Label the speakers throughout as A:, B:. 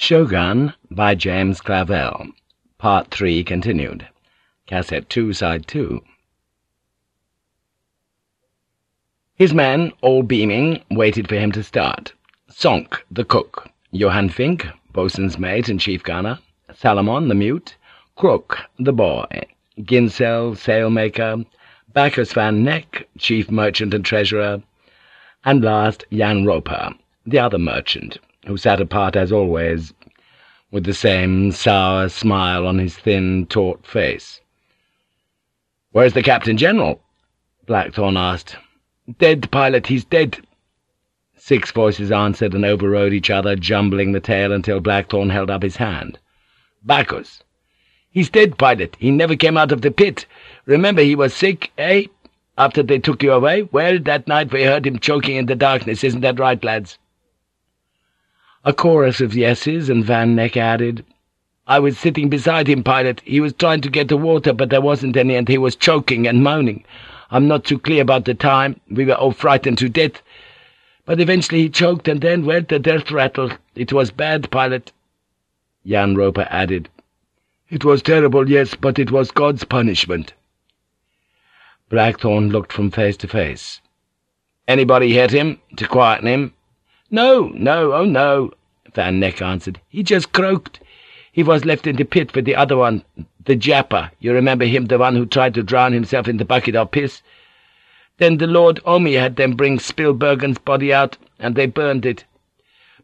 A: Shogun by James Clavell. Part 3 continued. Cassette 2, Side 2. His men, all beaming, waited for him to start. Sonk, the cook, Johann Fink, boatswain's mate and chief gunner, Salomon, the mute, Croocq, the boy, Ginsel, sailmaker, Bacchus van Neck, chief merchant and treasurer, and last Jan Roper, the other merchant, who sat apart as always, with the same sour smile on his thin, taut face. "'Where's the Captain-General?' Blackthorne asked. "'Dead, pilot, he's dead.' Six voices answered and overrode each other, jumbling the tale until Blackthorne held up his hand. "'Bacchus!' "'He's dead, pilot. He never came out of the pit. Remember he was sick, eh? After they took you away? Well, that night we heard him choking in the darkness. Isn't that right, lads?' A chorus of yeses, and Van Neck added, I was sitting beside him, pilot. He was trying to get the water, but there wasn't any, and he was choking and moaning. I'm not too clear about the time. We were all frightened to death. But eventually he choked, and then, well, the death rattle. It was bad, pilot. Jan Roper added, It was terrible, yes, but it was God's punishment. Blackthorne looked from face to face. Anybody hit him, to quieten him? No, no, oh no, Van Neck answered. He just croaked. He was left in the pit with the other one, the Japper. You remember him, the one who tried to drown himself in the bucket of piss? Then the Lord Omi had them bring Spillbergen's body out, and they burned it.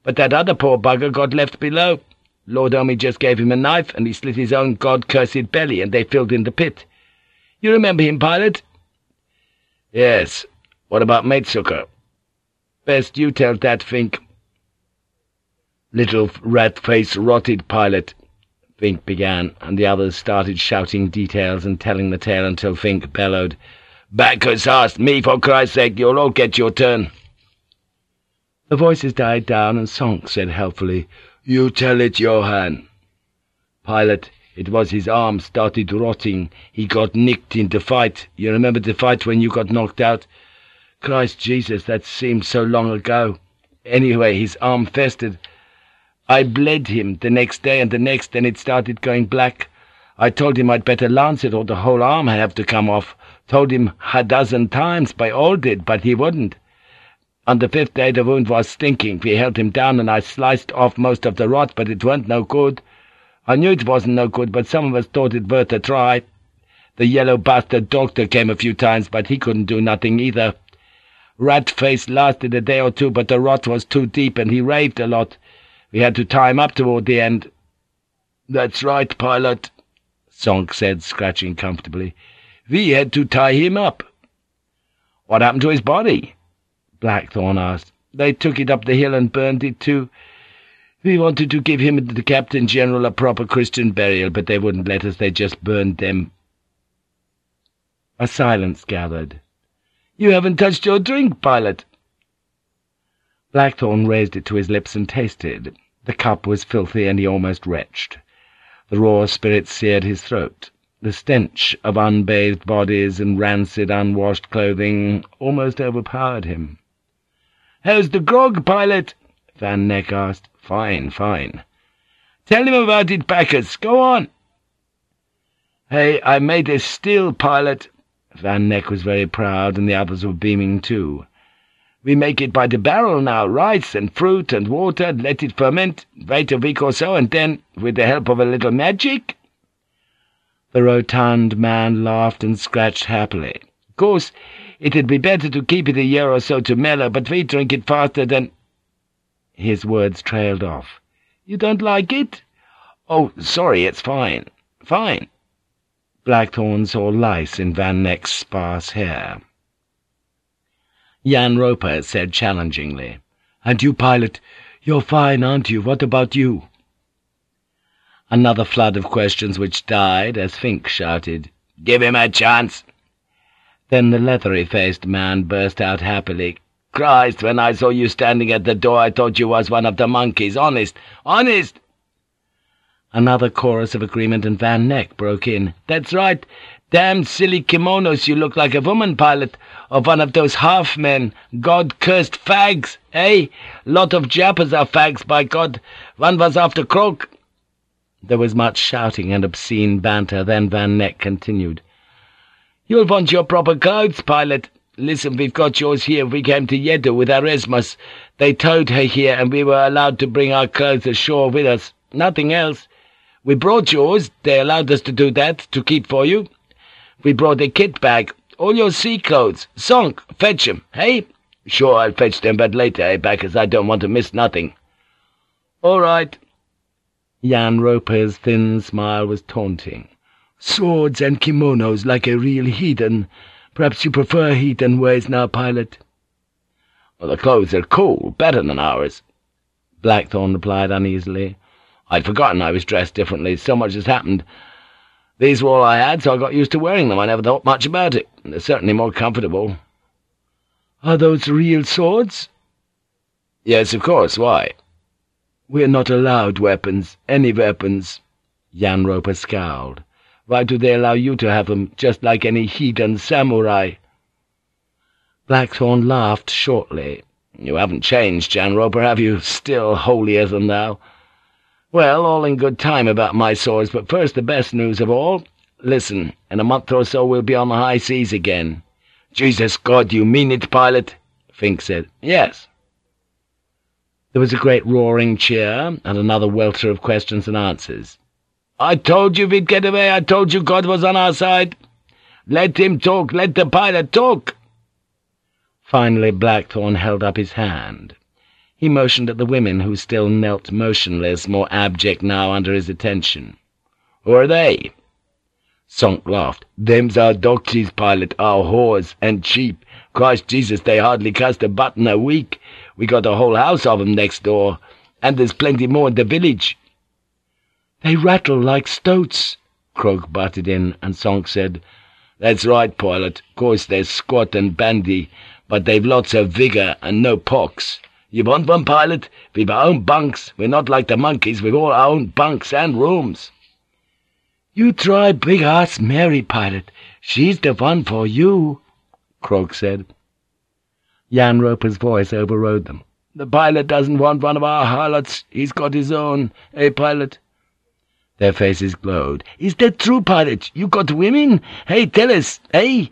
A: But that other poor bugger got left below. Lord Omi just gave him a knife, and he slit his own God-cursed belly, and they filled in the pit. You remember him, pilot? Yes. What about Maetsukker? Best you tell that, Fink. Little rat-faced rotted pilot, Fink began, and the others started shouting details and telling the tale until Fink bellowed, Bacchus asked me, for Christ's sake, you'll all get your turn. The voices died down, and Sonk said helpfully, You tell it, Johann. Pilot, it was his arm started rotting. He got nicked in the fight. You remember the fight when you got knocked out? Christ Jesus, that seemed so long ago. Anyway, his arm festered. I bled him the next day and the next, and it started going black. I told him I'd better lance it or the whole arm had have to come off. Told him a dozen times by all did, but he wouldn't. On the fifth day the wound was stinking. We held him down, and I sliced off most of the rot, but it weren't no good. I knew it wasn't no good, but some of us thought it worth a try. The yellow bastard doctor came a few times, but he couldn't do nothing either. Rat-face lasted a day or two, but the rot was too deep, and he raved a lot. We had to tie him up toward the end. That's right, pilot, Sonk said, scratching comfortably. We had to tie him up. What happened to his body? Blackthorne asked. They took it up the hill and burned it too. We wanted to give him and the Captain-General a proper Christian burial, but they wouldn't let us. They just burned them. A silence gathered. You haven't touched your drink, pilot. Blackthorne raised it to his lips and tasted. The cup was filthy, and he almost retched. The raw spirit seared his throat. The stench of unbathed bodies and rancid, unwashed clothing almost overpowered him. "'How's the grog, pilot?' Van Neck asked. "'Fine, fine.' "'Tell him about it, Bacchus. Go on.' "'Hey, I made a still, pilot.' Van Neck was very proud, and the others were beaming too. We make it by the barrel now, rice and fruit and water, let it ferment, wait a week or so, and then, with the help of a little magic—' The rotund man laughed and scratched happily. Of course, it'd be better to keep it a year or so to mellow, but we drink it faster than—' His words trailed off. You don't like it? Oh, sorry, it's fine. Fine. Blackthorne or lice in Van Neck's sparse hair. Jan Roper said challengingly, And you, pilot, you're fine, aren't you? What about you? Another flood of questions which died as Fink shouted, Give him a chance! Then the leathery-faced man burst out happily, Christ, when I saw you standing at the door I thought you was one of the monkeys, honest, honest! Another chorus of agreement, and Van Neck broke in. That's right. Damn silly kimonos, you look like a woman pilot, or one of those half-men, God-cursed fags, eh? Lot of Jappers are fags, by God. One was after Croak. There was much shouting and obscene banter, then Van Neck continued. You'll want your proper clothes, pilot. Listen, we've got yours here. We came to Yeddo with Erasmus. They towed her here, and we were allowed to bring our clothes ashore with us. Nothing else. We brought yours. They allowed us to do that, to keep for you. We brought a kit bag. All your sea clothes. Sonk. Fetch 'em, hey? Sure, I'll fetch them, but later, eh, Bacchus? I don't want to miss nothing. All right. Jan Roper's thin smile was taunting. Swords and kimonos like a real heathen. Perhaps you prefer heathen ways now, pilot? Well, the clothes are cool, better than ours. Blackthorne replied uneasily. I'd forgotten I was dressed differently. So much has happened. These were all I had, so I got used to wearing them. I never thought much about it. They're certainly more comfortable. Are those real swords? Yes, of course. Why? We're not allowed weapons. Any weapons. Jan Roper scowled. Why do they allow you to have them, just like any heathen samurai?' Blackthorne laughed shortly. "'You haven't changed, Jan Roper, have you? Still holier than thou?' "'Well, all in good time about my swords, but first the best news of all. Listen, in a month or so we'll be on the high seas again.' "'Jesus God, you mean it, pilot?' Fink said. "'Yes.' There was a great roaring cheer, and another welter of questions and answers. I told you we'd get away. I told you God was on our side. Let him talk. Let the pilot talk. Finally Blackthorne held up his hand. He motioned at the women who still knelt motionless, more abject now under his attention. Who are they? Sonk laughed. Them's our doxies, pilot, our whores, and cheap. Christ Jesus, they hardly cast a button a week. We got a whole house of 'em next door, and there's plenty more in the village. They rattle like stoats, Croak butted in, and Sonk said, That's right, pilot. Course they're squat and bandy, but they've lots of vigour and no pox. You want one, pilot? We've our own bunks. We're not like the monkeys. We've all our own bunks and rooms. You try big-ass Mary, pilot. She's the one for you, Croak said. Jan Roper's voice overrode them. The pilot doesn't want one of our harlots. He's got his own. Eh, pilot? Their faces glowed. "Is that true, pilot? You got women? Hey, tell us, eh?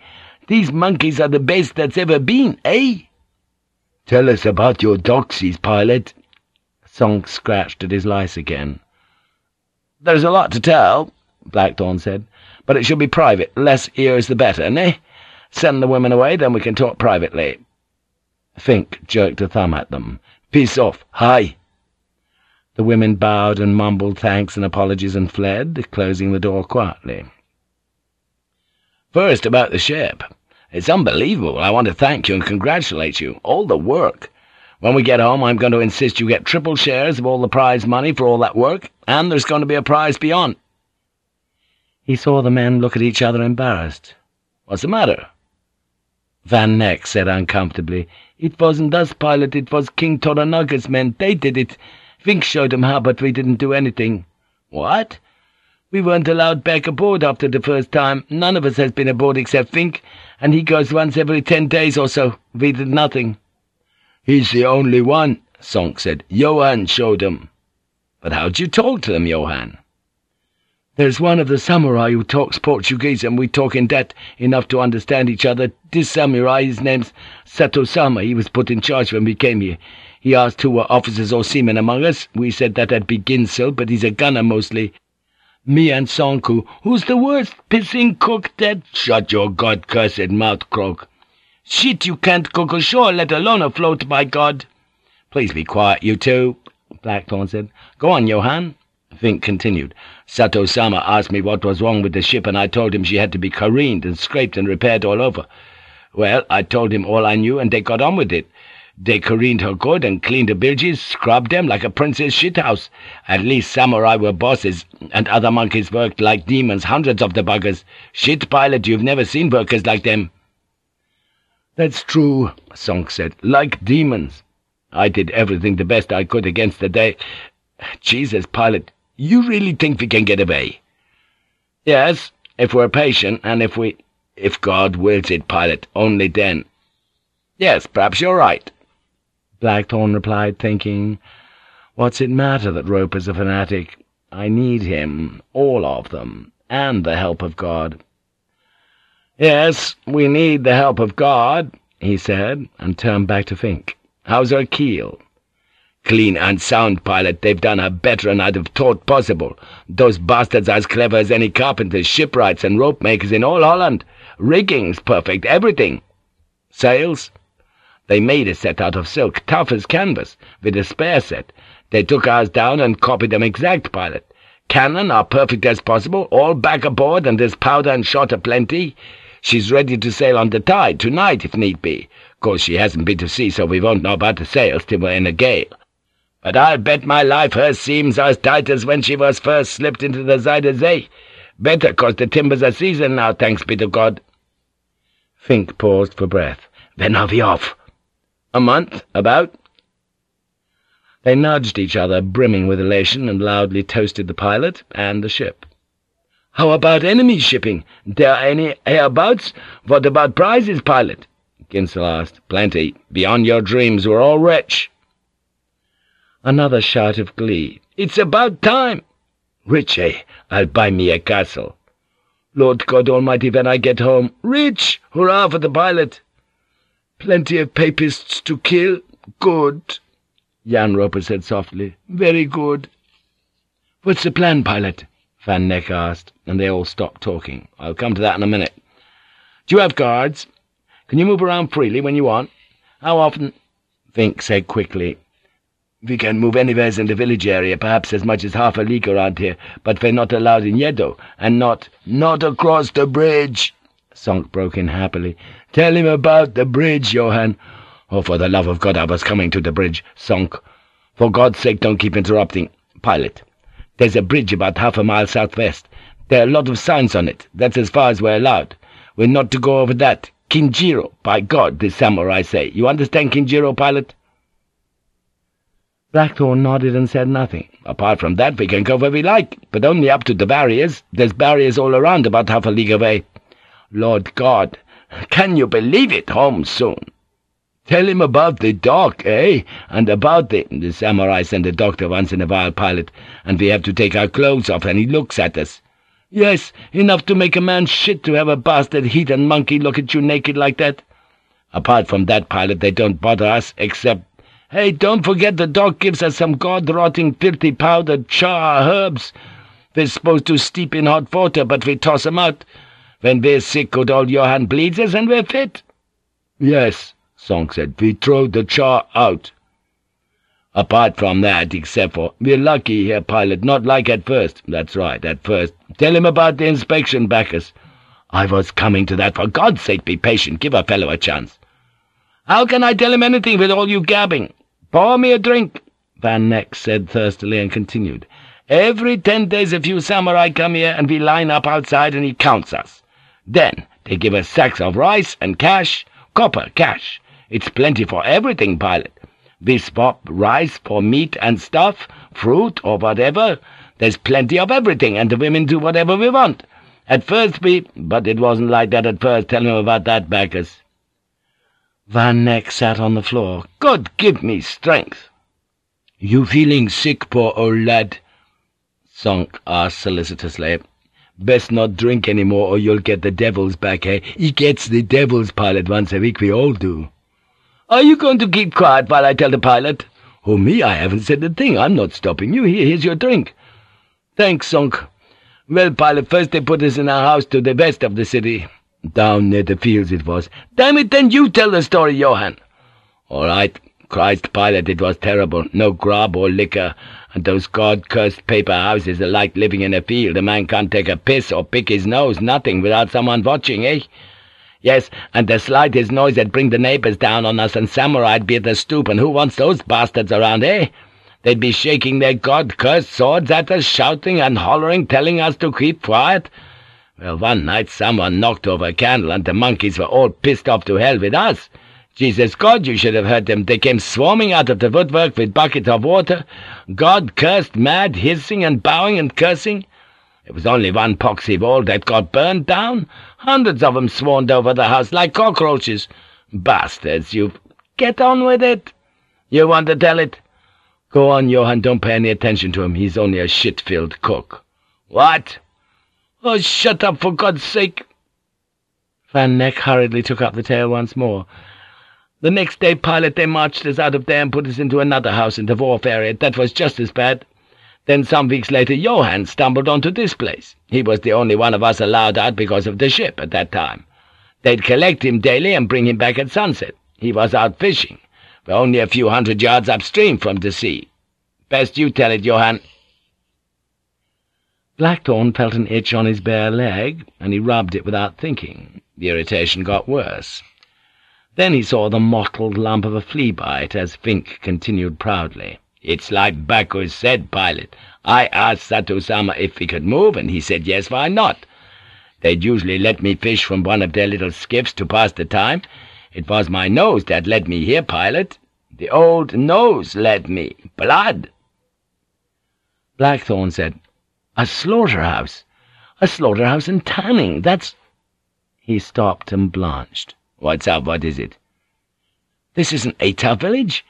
A: These monkeys are the best that's ever been, eh?" "Tell us about your doxies, pilot." Sonk scratched at his lice again. "There's a lot to tell," Blackthorne said, "but it should be private. Less ears the better, eh? Send the women away, then we can talk privately." Fink jerked a thumb at them. "Peace off. Hi!" The women bowed and mumbled thanks and apologies and fled, closing the door quietly. First, about the ship. It's unbelievable. I want to thank you and congratulate you. All the work. When we get home, I'm going to insist you get triple shares of all the prize money for all that work, and there's going to be a prize beyond. He saw the men look at each other embarrassed. What's the matter? Van Neck said uncomfortably, It wasn't us, pilot, it was King Toranaga's men. They did it. Fink showed him how, but we didn't do anything. What? We weren't allowed back aboard after the first time. None of us has been aboard except Fink, and he goes once every ten days or so. We did nothing. He's the only one, Sonk said. Johan showed him. But how'd you talk to them, Johan? There's one of the samurai who talks Portuguese, and we talk in that enough to understand each other. This samurai, his name's Sato-sama. He was put in charge when we came here. He asked who were officers or seamen among us. We said that'd at be Ginsel, but he's a gunner mostly. Me and Sonku. Who's the worst pissing cook that— Shut your God-cursed mouth, Croak. Shit you can't cook ashore, let alone afloat, by God. Please be quiet, you two, Blackthorne said. Go on, Johann. Fink continued. Sato-sama asked me what was wrong with the ship, and I told him she had to be careened and scraped and repaired all over. Well, I told him all I knew, and they got on with it. They careened her good and cleaned the bilges, scrubbed them like a prince's shithouse. At least samurai were bosses, and other monkeys worked like demons, hundreds of the buggers. Shit, pilot, you've never seen workers like them. That's true, Sonk said. Like demons. I did everything the best I could against the day. Jesus, pilot, you really think we can get away? Yes, If we're patient, and if we... If God wills it, pilot, only then. Yes, perhaps you're right. Blackthorne replied, thinking, What's it matter that Roper's a fanatic? I need him, all of them, and the help of God. Yes, we need the help of God, he said, and turned back to Fink. How's her keel? Clean and sound, pilot. They've done her better than I'd have thought possible. Those bastards are as clever as any carpenters, shipwrights, and rope-makers in all Holland. Rigging's perfect, everything. Sails? They made a set out of silk, tough as canvas, with a spare set. They took ours down and copied them exact, pilot. Cannon are perfect as possible, all back aboard, and there's powder and shot aplenty. She's ready to sail on the tide, tonight, if need be. Course she hasn't been to sea, so we won't know about the sails till we're in a gale. But I'll bet my life her seams are as tight as when she was first slipped into the Zuyder Zee. Better, cause the timbers are seasoned now, thanks be to God. Fink paused for breath. When are we off? A month, about. They nudged each other, brimming with elation, and loudly toasted the pilot and the ship. How about enemy shipping? There any hereabouts? What about prizes, pilot? Ginsel asked. Plenty. Beyond your dreams, we're all rich. Another shout of glee. It's about time! Rich, eh? I'll buy me a castle. Lord God Almighty, when I get home. Rich! Hurrah for the pilot! Plenty of papists to kill. Good. Jan Roper said softly. Very good. What's the plan, pilot? Van Neck asked, and they all stopped talking. I'll come to that in a minute. Do you have guards? Can you move around freely when you want? How often? Fink said quickly. We can move anywhere in the village area, perhaps as much as half a league around here, but we're not allowed in Yeddo, and not— not across the bridge!' Sonk broke in happily. "'Tell him about the bridge, Johann!' "'Oh, for the love of God, I was coming to the bridge, Sonk. For God's sake, don't keep interrupting. Pilot, there's a bridge about half a mile southwest. There are a lot of signs on it. That's as far as we're allowed. We're not to go over that. Kinjiru, by God, the samurai say. You understand Kinjiru, pilot?' Blackthorne nodded and said nothing. Apart from that, we can go where we like, but only up to the barriers. There's barriers all around about half a league away. Lord God, can you believe it? Home soon. Tell him about the dock, eh? And about the— The samurai send a doctor once in a while, pilot, and we have to take our clothes off, and he looks at us. Yes, enough to make a man shit to have a bastard heathen monkey look at you naked like that. Apart from that, pilot, they don't bother us, except Hey, don't forget the dog gives us some god-rotting, filthy powdered char herbs. We're supposed to steep in hot water, but we toss 'em out. When we're sick, good old Johann bleeds us, and we're fit. Yes, Sonk said, we throw the char out. Apart from that, except for, we're lucky here, pilot, not like at first. That's right, at first. Tell him about the inspection, Bacchus. I was coming to that. For God's sake, be patient. Give a fellow a chance. How can I tell him anything with all you gabbing? Pour me a drink, Van Neck said thirstily and continued. Every ten days a few samurai come here, and we line up outside, and he counts us. Then they give us sacks of rice and cash, copper cash. It's plenty for everything, pilot. We swap rice for meat and stuff, fruit or whatever. There's plenty of everything, and the women do whatever we want. At first we— but it wasn't like that at first. Tell him about that, Bacchus. Van Neck sat on the floor. God give me strength! You feeling sick, poor old lad? Sonk asked solicitously. Best not drink any more, or you'll get the devil's back, eh? He gets the devil's pilot once a week, we all do. Are you going to keep quiet while I tell the pilot? Oh, me, I haven't said a thing. I'm not stopping you. Here, here's your drink. Thanks, Sonk. Well, pilot, first they put us in a house to the west of the city. Down near the fields it was. Damn it, then you tell the story, Johann. All right. Christ, pilot, it was terrible. No grub or liquor, and those God-cursed paper houses are like living in a field. A man can't take a piss or pick his nose, nothing, without someone watching, eh? Yes, and the slightest noise that bring the neighbors down on us and samurai'd be at the stoop, and who wants those bastards around, eh? They'd be shaking their God-cursed swords at us, shouting and hollering, telling us to keep quiet. Well, one night someone knocked over a candle, and the monkeys were all pissed off to hell with us. Jesus God, you should have heard them. They came swarming out of the woodwork with buckets of water. God cursed, mad, hissing and bowing and cursing. It was only one poxy wall that got burned down. Hundreds of 'em swarmed over the house like cockroaches. Bastards, you... Get on with it! You want to tell it? Go on, Johann, don't pay any attention to him. He's only a shit-filled cook. What? Oh, shut up, for God's sake! Van Neck hurriedly took up the tale once more. The next day, Pilot, they marched us out of there and put us into another house in the wharf area. That was just as bad. Then some weeks later Johann stumbled onto this place. He was the only one of us allowed out because of the ship at that time. They'd collect him daily and bring him back at sunset. He was out fishing. We're only a few hundred yards upstream from the sea. Best you tell it, Johann.' Blackthorne felt an itch on his bare leg, and he rubbed it without thinking. The irritation got worse. Then he saw the mottled lump of a flea bite as Fink continued proudly. It's like Bacchus said, pilot. I asked Sato-sama if he could move, and he said yes, why not? They'd usually let me fish from one of their little skiffs to pass the time. It was my nose that led me here, pilot. The old nose led me. Blood. Blackthorne said, A slaughterhouse. A slaughterhouse in Tanning. That's... He stopped and blanched. What's up? What is it? This isn't Eta village.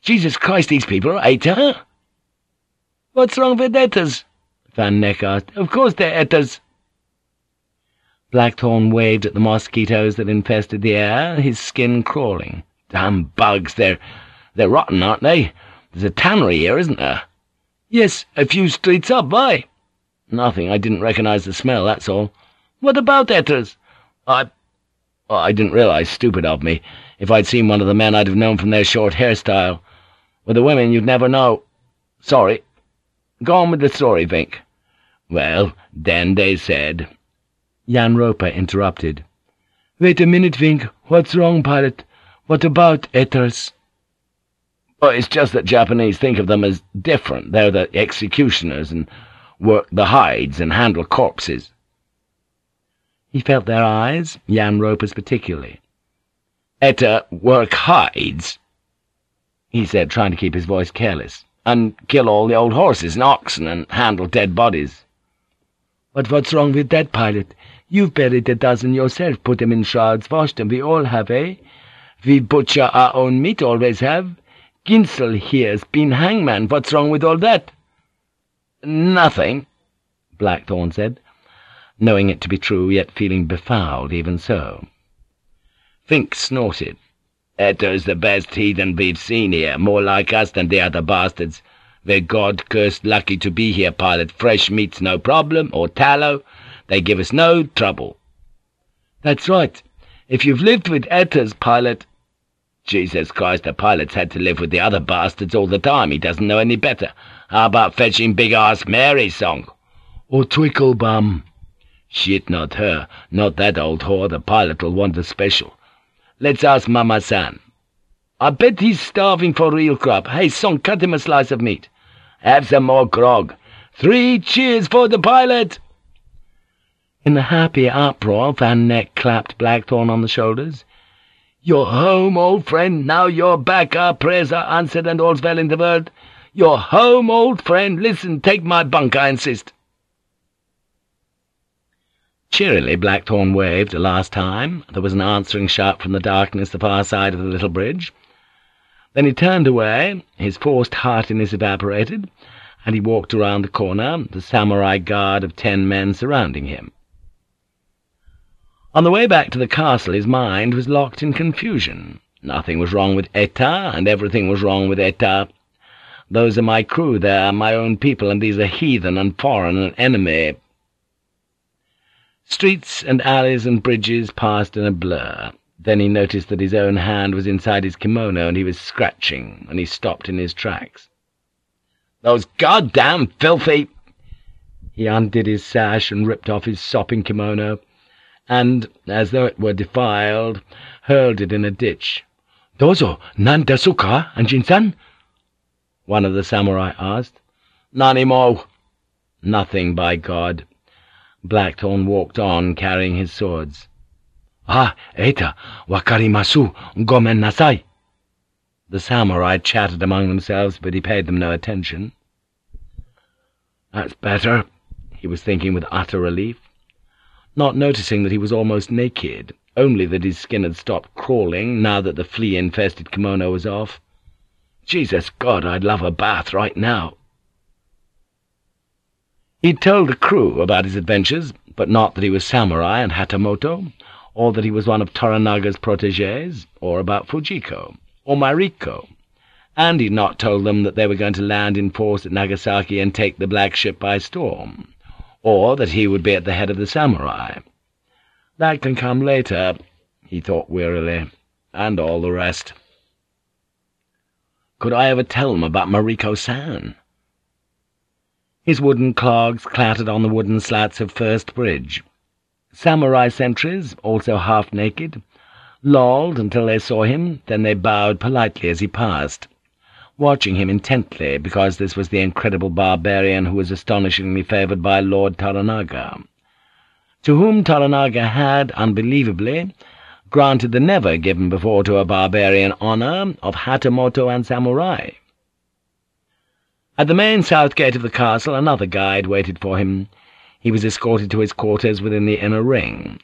A: Jesus Christ, these people are Eta. What's wrong with Etas? Van Neck asked. Of course they're Etas. Blackthorne waved at the mosquitoes that infested the air, his skin crawling. Damn bugs, they're... they're rotten, aren't they? There's a tannery here, isn't there? Yes, a few streets up, why? Nothing, I didn't recognize the smell, that's all. What about Etas? I... Oh, I didn't realize, stupid of me. If I'd seen one of the men, I'd have known from their short hairstyle. With the women, you'd never know. Sorry. Go on with the story, Vink. Well, then they said... Jan Roper interrupted. Wait a minute, Vink. What's wrong, pilot? What about Etas? Oh, it's just that Japanese think of them as different. They're the executioners and work the hides and handle corpses. He felt their eyes, Jan Roper's particularly. Eta work hides? he said, trying to keep his voice careless, and kill all the old horses and oxen and handle dead bodies. But what's wrong with that, pilot? You've buried a dozen yourself, put them in shrouds, washed them. We all have, eh? We butcher our own meat, always have. Ginsel here's been hangman. What's wrong with all that? Nothing, Blackthorne said, knowing it to be true, yet feeling befouled even so. Fink snorted. Eta's the best heathen we've seen here, more like us than the other bastards. We're God-cursed lucky to be here, pilot. Fresh meat's no problem, or tallow. They give us no trouble. That's right. If you've lived with Eta's, pilot... Jesus Christ, the pilot's had to live with the other bastards all the time. He doesn't know any better. How about fetching Big-Ass Mary's song? Or Twicklebum? Shit, not her. Not that old whore. The pilot'll want a special. Let's ask Mama-san. I bet he's starving for real crop. Hey, son, cut him a slice of meat. Have some more grog. Three cheers for the pilot!' In the happy uproar, Van Neck clapped Blackthorne on the shoulders. "'You're home, old friend. Now you're back. Our prayers are answered and all's well in the world. You're home, old friend. Listen, take my bunk, I insist.' Cheerily Blackthorne waved a last time. There was an answering shout from the darkness the far side of the little bridge. Then he turned away, his forced heartiness evaporated, and he walked around the corner, the samurai guard of ten men surrounding him. On the way back to the castle his mind was locked in confusion. Nothing was wrong with Eta, and everything was wrong with Eta. Those are my crew, they are my own people, and these are heathen and foreign and enemy. Streets and alleys and bridges passed in a blur. Then he noticed that his own hand was inside his kimono, and he was scratching, and he stopped in his tracks. "'Those goddamn filthy—' He undid his sash and ripped off his sopping kimono, and, as though it were defiled, hurled it in a ditch. "'Dozo, nan desu ka, Anjin-san?' one of the samurai asked. "'Nani mo.' "'Nothing, by God.' Blackthorne walked on, carrying his swords. "'Ah, eta, wakarimasu, gomen nasai.' The samurai chattered among themselves, but he paid them no attention. "'That's better,' he was thinking with utter relief, not noticing that he was almost naked, only that his skin had stopped crawling now that the flea-infested kimono was off. Jesus God, I'd love a bath right now. He'd told the crew about his adventures, but not that he was samurai and Hatamoto, or that he was one of Toranaga's protégés, or about Fujiko, or Mariko, and he'd not told them that they were going to land in force at Nagasaki and take the Black Ship by storm, or that he would be at the head of the samurai. That can come later, he thought wearily, and all the rest. Could I ever tell them about Mariko-san? His wooden clogs clattered on the wooden slats of First Bridge. Samurai sentries, also half-naked, lolled until they saw him, then they bowed politely as he passed, watching him intently because this was the incredible barbarian who was astonishingly favoured by Lord Toranaga, to whom Toranaga had, unbelievably, granted the never given before to a barbarian honour of Hatamoto and Samurai. At the main south gate of the castle another guide waited for him. He was escorted to his quarters within the inner ring.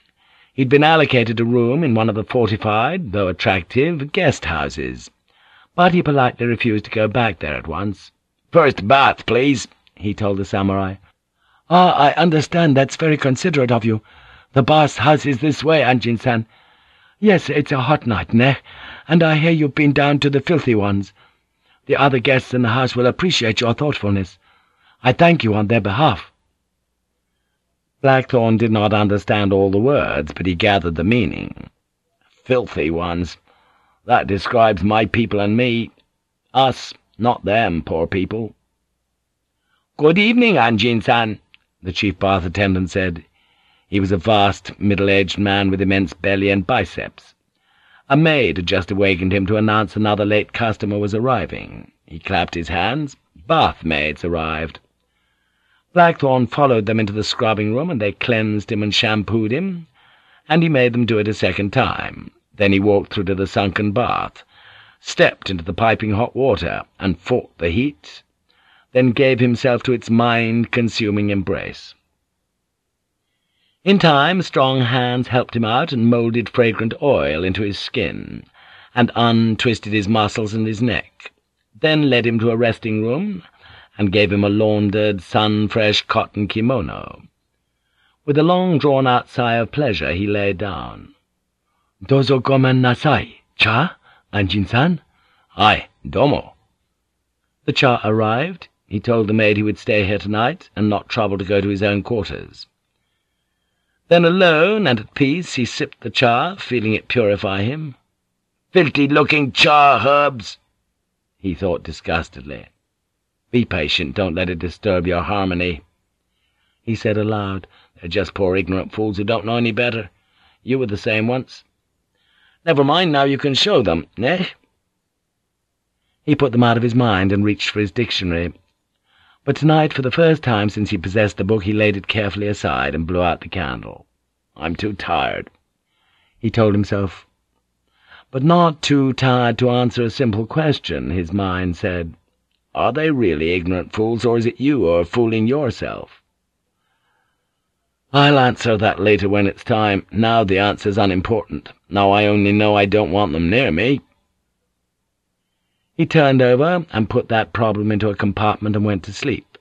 A: He'd been allocated a room in one of the fortified, though attractive, guest-houses, but he politely refused to go back there at once. "'First bath, please,' he told the samurai.
B: Ah, I understand. That's very considerate of you. The bath house is this way, Anjin-san. Yes, it's a hot night, ne? And I hear you've been down to the filthy ones. The other guests in the house will appreciate your thoughtfulness. I thank you on their behalf.'
A: Blackthorne did not understand all the words, but he gathered the meaning. Filthy ones. That describes my people and me. Us, not them, poor people.
C: Good evening, Anjin-san
A: the chief bath attendant said. He was a vast, middle-aged man with immense belly and biceps. A maid had just awakened him to announce another late customer was arriving. He clapped his hands. Bath maids arrived. Blackthorne followed them into the scrubbing room, and they cleansed him and shampooed him, and he made them do it a second time. Then he walked through to the sunken bath, stepped into the piping hot water, and fought the heat, then gave himself to its mind-consuming embrace. In time, strong hands helped him out and moulded fragrant oil into his skin, and untwisted his muscles and his neck, then led him to a resting-room, and gave him a laundered, sun-fresh cotton kimono. With a long drawn-out sigh of pleasure he lay down.
B: "'Dozo gomen nasai. Cha, Anjin-san?'
A: "'Aye, domo.'
B: The cha arrived, he told the maid he would stay here tonight, and not trouble to go to his own quarters. Then alone and at peace he sipped the cha, feeling it purify him.
C: "'Filthy-looking cha herbs!'
A: he thought disgustedly. "'Be patient, don't let it disturb your harmony,' he said aloud. "'They're just poor ignorant fools who don't know any better. You were the same once. Never mind now, you can show them, eh?' He put them out of his mind and reached for his dictionary, but tonight, for the first time since he possessed the book, he laid it carefully aside and blew out the candle. "I'm too tired," he told himself. But not too tired to answer a simple question, his mind said. Are they really ignorant fools, or is it you who are fooling yourself? I'll answer that later when it's time. Now the answer's unimportant. Now I only know I don't want them near me. He turned over and put that problem into a compartment and went to sleep.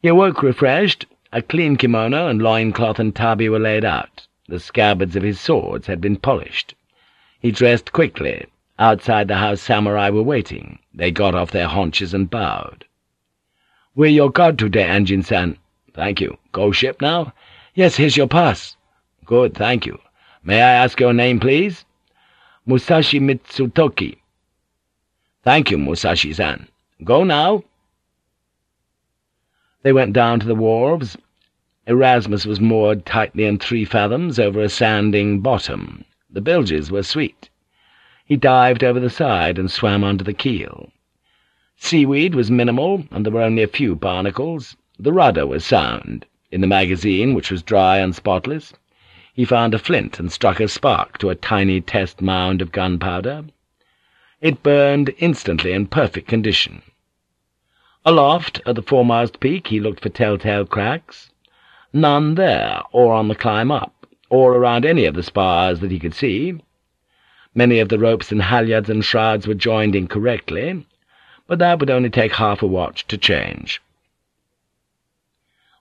A: He awoke refreshed. A clean kimono and loincloth and tabi were laid out. The scabbards of his swords had been polished. He dressed quickly. Outside the house samurai were waiting. They got off their haunches and bowed. "'We're your guard today, Anjin-san.' "'Thank you. Go ship now?'
B: "'Yes, here's your pass.'
A: "'Good, thank you. May I ask your name, please?'
B: "'Musashi Mitsutoki.'
A: Thank you, Musashi-san. Go now.' They went down to the wharves. Erasmus was moored tightly in three fathoms over a sanding bottom. The bilges were sweet. He dived over the side and swam under the keel. Seaweed was minimal, and there were only a few barnacles. The rudder was sound. In the magazine, which was dry and spotless, he found a flint and struck a spark to a tiny test mound of gunpowder. It burned instantly in perfect condition. Aloft, at the foremast peak, he looked for telltale cracks. None there, or on the climb up, or around any of the spars that he could see. Many of the ropes and halyards and shrouds were joined incorrectly, but that would only take half a watch to change.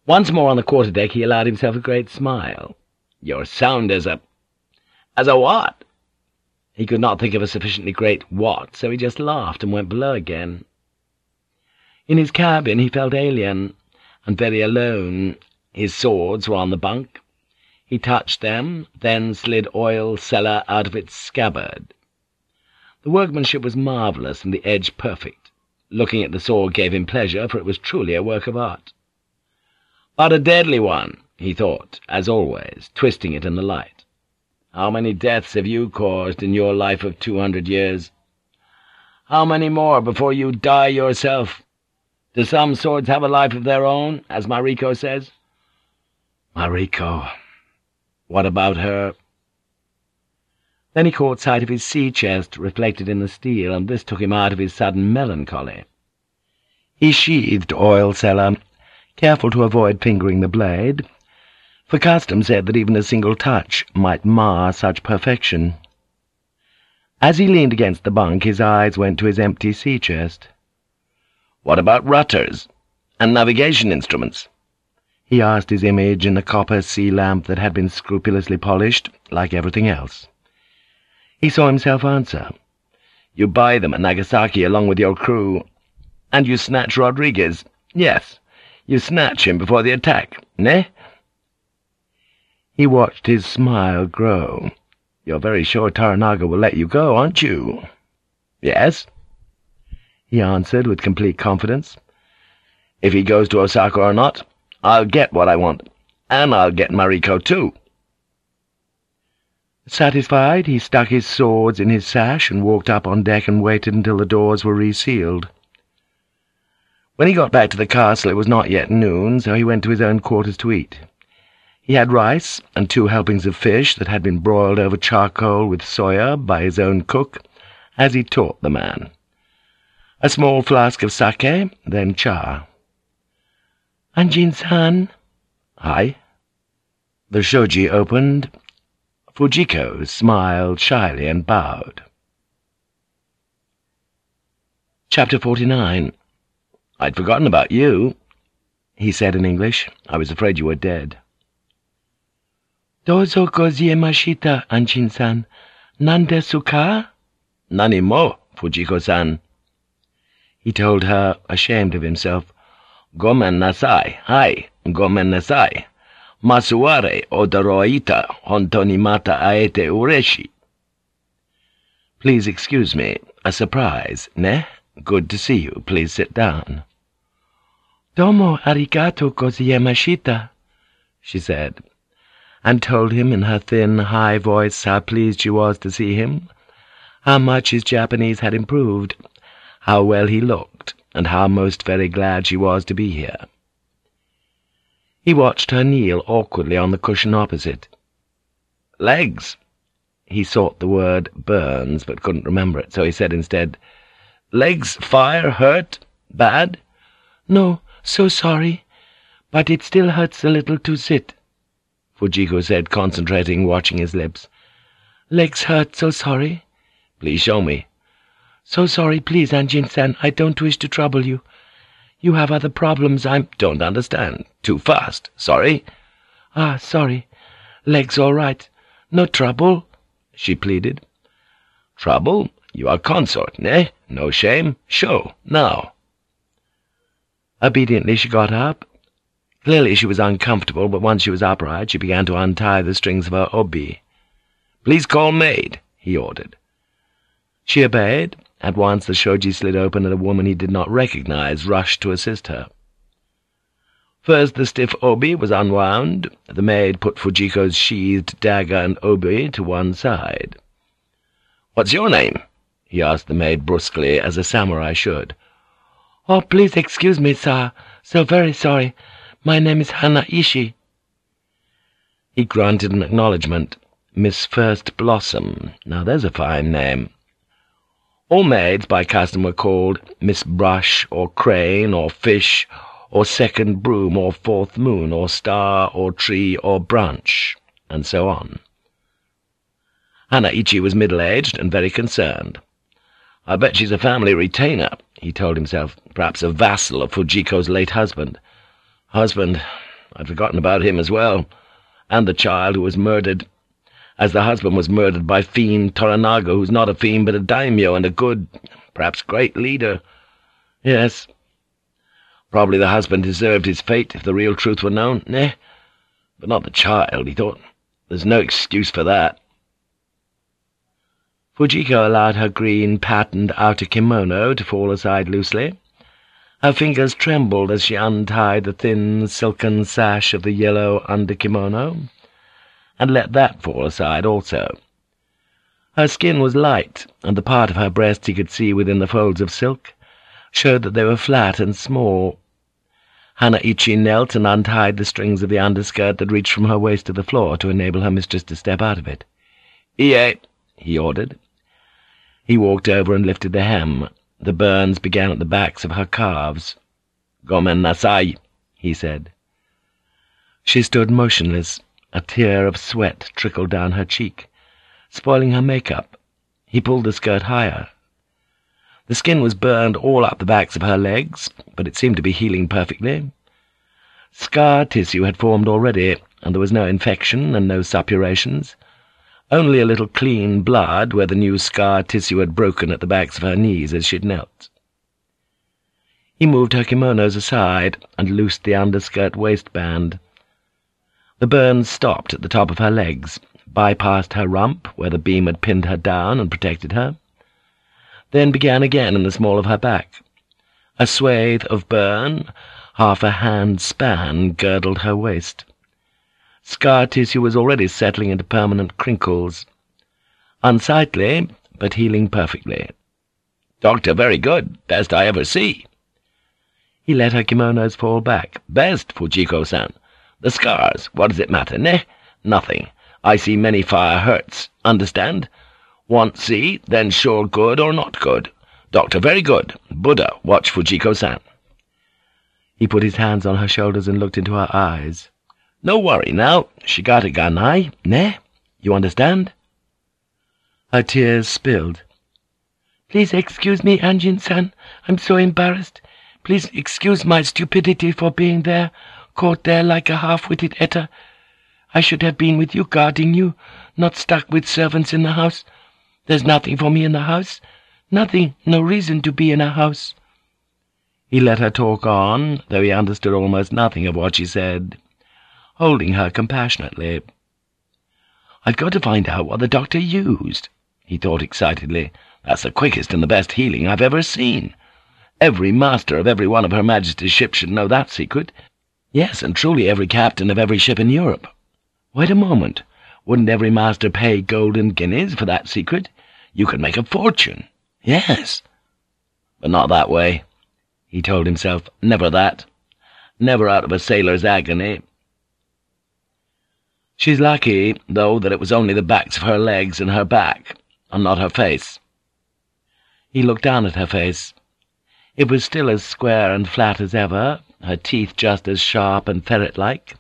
A: Once more on the quarter-deck he allowed himself a great smile. "'You're sound as a—' "'As a what?' He could not think of a sufficiently great what, so he just laughed and went below again. In his cabin he felt alien, and very alone. His swords were on the bunk. He touched them, then slid oil cellar out of its scabbard. The workmanship was marvellous and the edge perfect. Looking at the sword gave him pleasure, for it was truly a work of art. But a deadly one, he thought, as always, twisting it in the light. How many deaths have you caused in your life of two hundred years? How many more before you die yourself? Do some swords have a life of their own, as Mariko says? Mariko. What about her? Then he caught sight of his sea-chest reflected in the steel, and this took him out of his sudden melancholy. He sheathed oil cellar, careful to avoid fingering the blade, for custom said that even a single touch might mar such perfection. As he leaned against the bunk, his eyes went to his empty sea-chest. What about rudders and navigation instruments? He asked his image in the copper sea lamp that had been scrupulously polished, like everything else. He saw himself answer. You buy them at Nagasaki along with your crew, and you snatch Rodriguez. Yes, you snatch him before the attack, ne? He watched his smile grow. You're very sure Toranaga will let you go, aren't you? Yes he answered with complete confidence. If he goes to Osaka or not, I'll get what I want, and I'll get Mariko too. Satisfied, he stuck his swords in his sash and walked up on deck and waited until the doors were resealed. When he got back to the castle, it was not yet noon, so he went to his own quarters to eat. He had rice and two helpings of fish that had been broiled over charcoal with soya by his own cook, as he taught the man a small flask of sake, then cha. Anjin-san? Hi. The shoji opened. Fujiko smiled shyly and bowed. Chapter 49 I'd forgotten about you, he said in English. I was afraid you were dead. Dozo gozaimashita, Anjin-san. Nan desu ka? Nani mo, Fujiko-san. He told her, ashamed of himself, Gomen nasai, hai, gomen nasai. Masuare odoroita hontoni mata aete ureshi. Please excuse me. A surprise, ne? Good to see you. Please sit down. Domo arigato gozaimashita, she said, and told him in her thin, high voice how pleased she was to see him, how much his Japanese had improved, how well he looked, and how most very glad she was to be here. He watched her kneel awkwardly on the cushion opposite. Legs! He sought the word burns, but couldn't remember it, so he said instead, Legs, fire, hurt, bad? No, so sorry, but it still hurts a little to sit, Fujiko said, concentrating, watching his lips. Legs hurt, so sorry. Please show me. So sorry, please, Anjin-san. I don't wish to trouble you. You have other problems I don't understand. Too fast. Sorry. Ah, sorry. Legs all right. No trouble, she pleaded. Trouble? You are consort, ne? No shame? Show, now. Obediently she got up. Clearly she was uncomfortable, but once she was upright, she began to untie the strings of her obi. Please call maid, he ordered. She obeyed, at once the shoji slid open and a woman he did not recognize rushed to assist her. First the stiff obi was unwound. The maid put Fujiko's sheathed dagger and obi to one side. "'What's your name?' he asked the maid brusquely, as a samurai should. "'Oh, please excuse me, sir. So very sorry. My name is Hanaichi.' He grunted an acknowledgment. Miss First Blossom. Now there's a fine name. All maids by custom were called Miss Brush, or Crane, or Fish, or Second Broom, or Fourth Moon, or Star, or Tree, or Branch, and so on. Hanaichi was middle-aged and very concerned. I bet she's a family retainer, he told himself, perhaps a vassal of Fujiko's late husband. Husband, I'd forgotten about him as well, and the child who was murdered as the husband was murdered by fiend Toranaga, who's not a fiend but a daimyo and a good, perhaps great leader. Yes. Probably the husband deserved his fate if the real truth were known. Eh, but not the child, he thought. There's no excuse for that. Fujiko allowed her green, patterned outer kimono to fall aside loosely. Her fingers trembled as she untied the thin, silken sash of the yellow under-kimono, and let that fall aside also. Her skin was light, and the part of her breast he could see within the folds of silk showed that they were flat and small. Hanaichi knelt and untied the strings of the underskirt that reached from her waist to the floor to enable her mistress to step out of it. "Ie," he ordered. He walked over and lifted the hem. The burns began at the backs of her calves. "Gomen nasai," he said. She stood motionless, a tear of sweat trickled down her cheek, spoiling her makeup. He pulled the skirt higher. The skin was burned all up the backs of her legs, but it seemed to be healing perfectly. Scar tissue had formed already, and there was no infection and no suppurations, only a little clean blood where the new scar tissue had broken at the backs of her knees as she'd knelt. He moved her kimonos aside and loosed the underskirt waistband. The burns stopped at the top of her legs, bypassed her rump, where the beam had pinned her down and protected her, then began again in the small of her back. A swathe of burn, half a hand span, girdled her waist. Scar tissue was already settling into permanent crinkles. Unsightly, but healing perfectly. "'Doctor, very good. Best I ever see.' He let her kimonos fall back. "'Best, Fujiko-san. The scars, what does it matter, ne? Nothing. I see many fire hurts, understand? Want see, then sure good or not good. Doctor, very good. Buddha, watch Fujiko-san. He put his hands on her shoulders and looked into her eyes. No worry now, She got a Shikata ga nai, ne? You understand? Her tears spilled. Please excuse me, Anjin-san. I'm so embarrassed. Please excuse my stupidity for being there caught there like a half-witted Eta. I should have been with you, guarding you, not stuck with servants in the house. There's nothing for me in the house. Nothing, no reason to be in a house.' He let her talk on, though he understood almost nothing of what she said, holding her compassionately. "'I've got to find out what the doctor used,' he thought excitedly. "'That's the quickest and the best healing I've ever seen. Every master of every one of Her Majesty's ships should know that secret. Yes, and truly every captain of every ship in Europe. Wait a moment. Wouldn't every master pay golden guineas for that secret? You could make a fortune. Yes. But not that way, he told himself. Never that. Never out of a sailor's agony. She's lucky, though, that it was only the backs of her legs and her back, and not her face. He looked down at her face. It was still as square and flat as ever, her teeth just as sharp and ferret-like.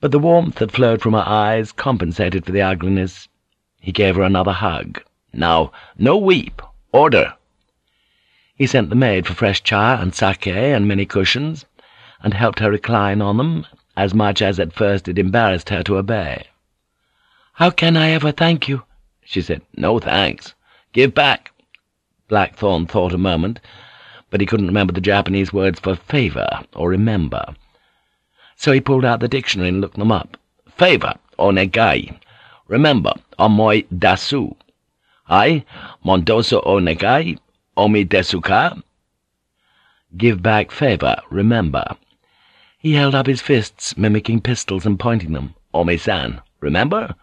A: But the warmth that flowed from her eyes compensated for the ugliness. He gave her another hug. "'Now, no weep. Order!' He sent the maid for fresh cha and sake and many cushions, and helped her recline on them, as much as at first it embarrassed her to obey. "'How can I ever thank you?' she said. "'No thanks. Give back.' Blackthorne thought a moment, but he couldn't remember the Japanese words for favor or remember. So he pulled out the dictionary and looked them up. Favor, onegai. Remember, omoi dasu. Ai, mondoso onegai, omi desuka. Give back favor, remember. He held up his fists, mimicking pistols and pointing them. Omi-san, remember?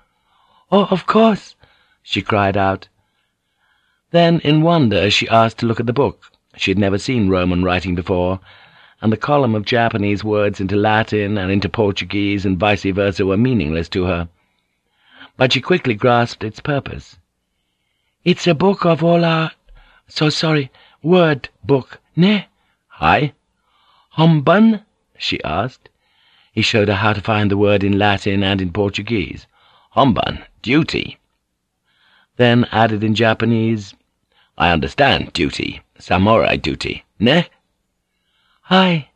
A: Oh, of course, she cried out. Then, in wonder, she asked to look at the book. She had never seen Roman writing before, and the column of Japanese words into Latin and into Portuguese and vice versa were meaningless to her. But she quickly grasped its purpose. "'It's a book of all our
B: So sorry. Word book, ne?
A: Hi.
B: Hombun? She asked. He showed her how to find the word in Latin and in Portuguese.
A: Hombun, duty.
B: Then added in Japanese,
A: I understand, duty. Samurai duty, ne?
B: Hi.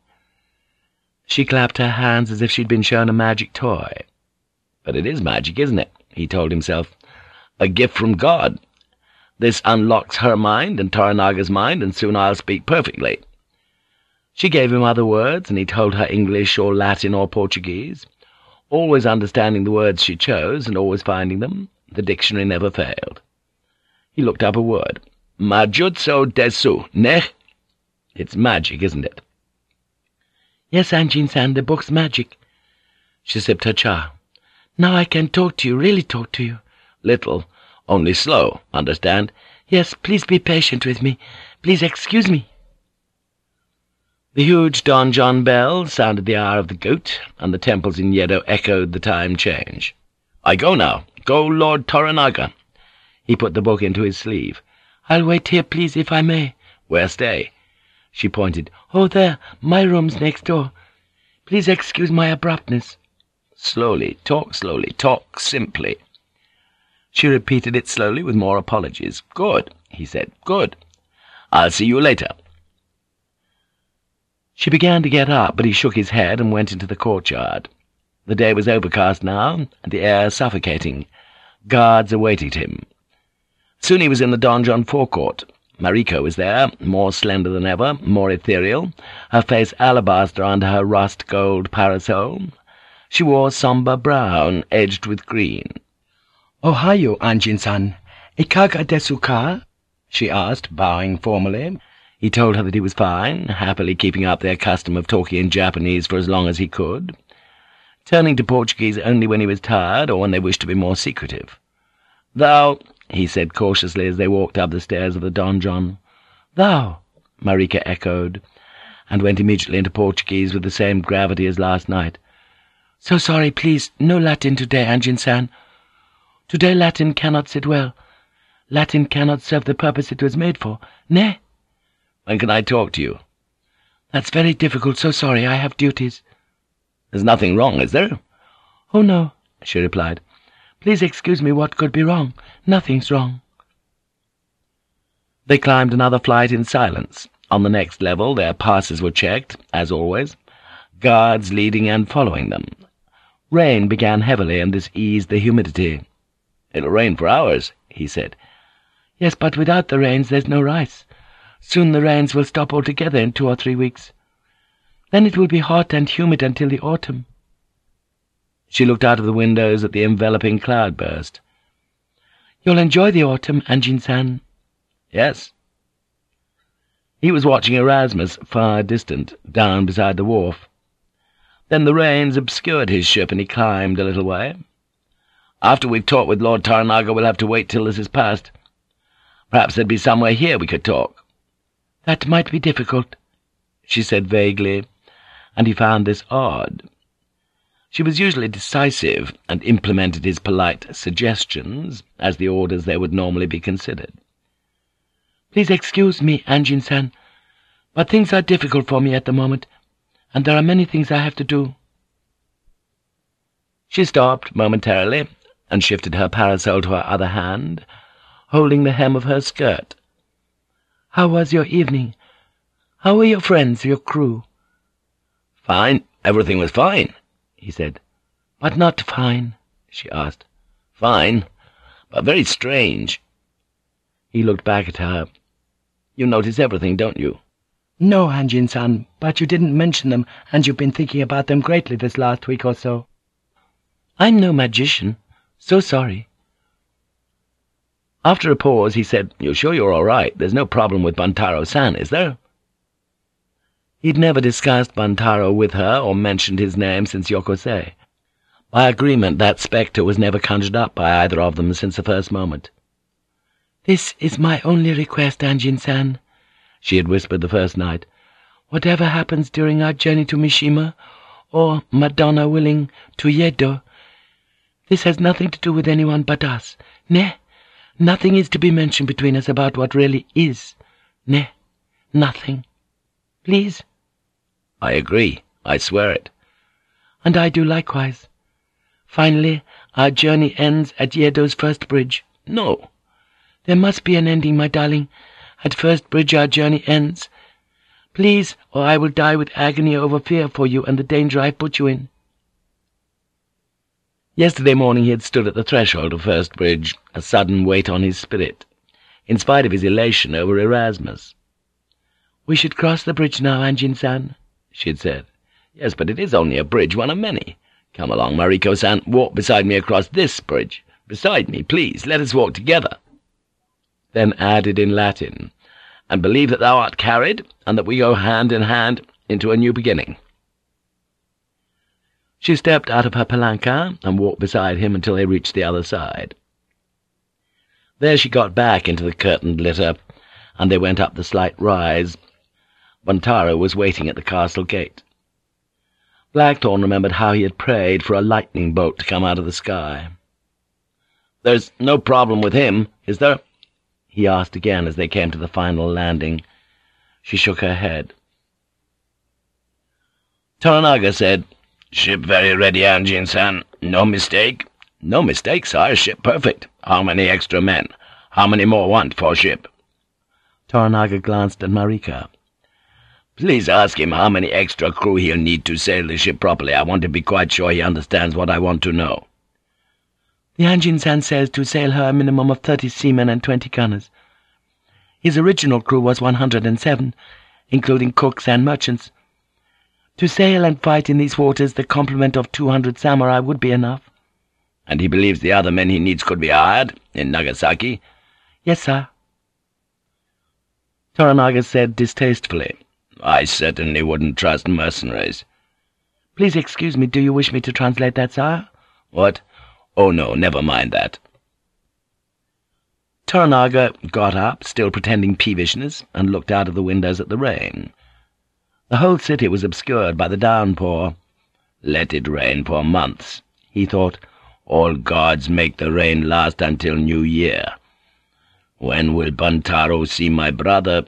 B: She clapped her hands as if she'd been shown a magic toy.
A: But it is magic, isn't it? he told himself. A gift from God. This unlocks her mind and Toranaga's mind, and soon I'll speak perfectly.
B: She gave him other words, and he told her English or Latin or Portuguese, always understanding the words she chose and always finding them. The dictionary never failed. He looked up a word.
A: Majutsu desu, ne?
B: It's magic, isn't it? Yes, Anjin-san, the book's magic. She sipped her cha. Now I can talk to you, really talk to you.
A: Little, only slow, understand?
B: Yes, please be patient with me. Please excuse me. The huge donjon bell sounded the hour of the goat, and the temples in Yedo echoed the time change.
A: I go now. Go, Lord Toranaga.
B: He put the book into his sleeve. I'll wait here, please, if I may.
A: Where stay?
B: She pointed. Oh, there. My room's next door. Please excuse my abruptness.
A: Slowly, talk slowly, talk simply. She repeated it slowly with more apologies. Good, he said. Good. I'll see you later.
B: She began to get up, but he shook his head and went into the courtyard. The day was overcast now, and the air suffocating. Guards awaited him. Soon he was in the donjon forecourt. Mariko was there, more slender than ever, more ethereal, her face alabaster under her rust-gold parasol. She wore sombre brown, edged with green.
D: Ohayo, Anjin-san. Ikaga desu ka? she asked, bowing formally.
B: He told her that he was fine, happily keeping up their custom of talking in Japanese for as long as he could, turning to Portuguese only when he was tired or when they wished to be more secretive. "'Thou,' he said cautiously as they walked up the stairs of the donjon. "'Thou,' Mariko echoed, and went immediately into Portuguese with the same gravity as last night. "'So sorry, please, no Latin today, Anjin-san. Today Latin cannot sit well. Latin cannot serve the purpose it was made for, ne?'
A: When can I talk to you?
B: That's very difficult, so sorry, I have duties.
A: There's nothing wrong, is there?
B: Oh, no, she replied. Please excuse me, what could be wrong? Nothing's wrong. They climbed another flight in silence. On the next level their passes were checked, as always, guards leading and following them. Rain began heavily, and this eased the humidity.
A: It'll rain for hours, he said.
B: Yes, but without the rains there's no rice. Soon the rains will stop altogether in two or three weeks. Then it will be hot and humid until the autumn. She looked out of the windows at the enveloping cloudburst. You'll enjoy the autumn, Anjin-san.
A: Yes.
B: He was watching Erasmus, far distant, down beside the wharf. Then the rains obscured his ship, and he climbed a little way.
A: After we've talked with Lord Toranaga, we'll have to wait till this is past. Perhaps there'd be somewhere here we could talk.
B: That might be difficult, she said vaguely, and he found this odd. She was usually decisive, and implemented his polite suggestions as the orders they would normally be considered. Please excuse me, Anjin-san, but things are difficult for me at the moment, and there are many things I have to do. She stopped momentarily, and shifted her parasol to her other hand, holding the hem of her skirt. How was your evening? How were your friends, your crew?
A: Fine. Everything was fine, he said.
B: But not fine, she asked.
A: Fine, but very strange.
B: He looked back at her. You notice everything, don't you?
D: No, Anjin-san, but you didn't mention them, and you've been thinking about them greatly this last week or so.
B: I'm no magician. So sorry.
A: After a pause, he said, You're sure you're all right? There's no problem with Buntaro-san, is there?
B: He'd never discussed Buntaro with her or mentioned his name since Yokose. By agreement, that spectre was never conjured up by either of them since the first moment. "'This is my only request, Anjin-san,' she had whispered the first night. "'Whatever happens during our journey to Mishima, or, Madonna willing, to Yedo, this has nothing to do with anyone but us, ne?' Nothing is to be mentioned between us about what really is. Ne, nothing. Please?
A: I agree. I swear it.
B: And I do likewise. Finally, our journey ends at Yedo's first bridge.
A: No.
B: There must be an ending, my darling. At first bridge our journey ends. Please, or I will die with agony over fear for you and the danger I put you in.
A: Yesterday morning he had stood at the threshold of First Bridge, a sudden weight on his spirit, in spite of his elation over Erasmus.
B: "'We should cross the bridge now, Anjin-san,'
A: she had said. "'Yes, but it is only a bridge, one of many. Come along, Mariko-san, walk beside me across this bridge. Beside me, please, let us walk together.' Then added in Latin, "'And believe that thou art carried, and that we go hand in hand into a new beginning.' She stepped out of her palanquin and walked beside him until they reached the other side. There she got back into the curtained litter, and they went up the slight rise. Buntaro was waiting at the castle gate. Blackthorne remembered how he had prayed for a lightning bolt to come out of the sky. "'There's no problem with him, is there?' he asked again as they came to the final landing. She shook her head. Toranaga said, Ship very ready, Anjin-san. No mistake? No mistake, sire. Ship perfect. How many extra men? How many more want for ship? Toranaga glanced at Mariko. Please ask him how many extra crew he'll need to sail the ship properly. I want to be quite sure he understands what I want to know.
B: The Anjin-san says to sail her a minimum of thirty seamen and twenty gunners. His original crew was one hundred and seven, including cooks and merchants. To sail and fight in these waters the complement of two hundred samurai would be enough.
A: And he believes the other men he needs could be hired in Nagasaki?
B: Yes, sir.
A: Toranaga said distastefully, I certainly wouldn't trust mercenaries.
B: Please excuse me, do you wish me to translate that, sire?
A: What? Oh, no, never mind that.
B: Toranaga got up, still pretending peevishness, and looked out of the windows at the rain. The whole city was obscured by the downpour.
A: Let it rain for months, he thought. All gods make the rain last until New Year. When will Buntaro see my brother?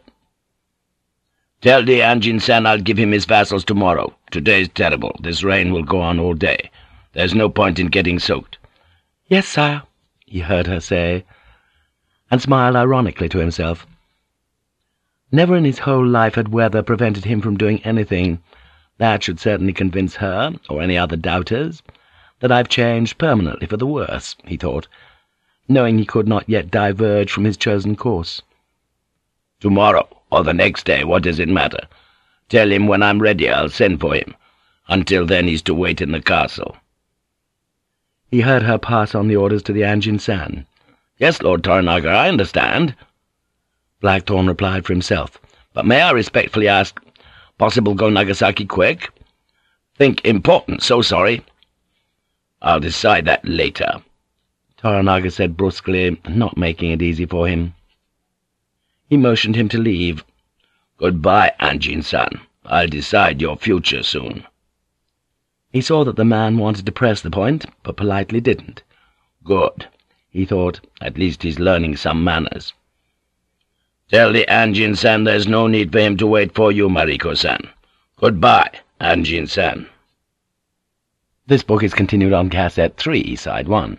A: Tell the Anjin-san I'll give him his vassals tomorrow. Today's terrible. This rain will go on all day. There's no point in getting soaked.
B: Yes, sire, he heard her say, and smiled ironically to himself. Never in his whole life had weather prevented him from doing anything. That should certainly convince her, or any other doubters, that I've changed permanently for the worse, he thought, knowing he could not yet diverge from his chosen course.
A: Tomorrow, or the next day, what does it matter? Tell him when I'm ready I'll send for him. Until then he's to wait in the castle.
B: He heard her pass on the orders to the Anjin-san.
A: Yes, Lord Toranaga, I understand. Blackthorne replied for himself. But may I respectfully ask, possible go Nagasaki quick? Think important, so sorry. I'll decide that later, Toranaga said brusquely, not making it easy for him. He motioned him to leave. Goodbye, Anjin-san. I'll decide your future soon. He saw that the man wanted to press the point, but politely didn't. Good, he thought. At least he's learning some manners. Tell the Anjin-san there's no need for him to wait for you, Mariko-san. Goodbye, Anjin-san.
B: This book is continued on Cassette 3, Side 1.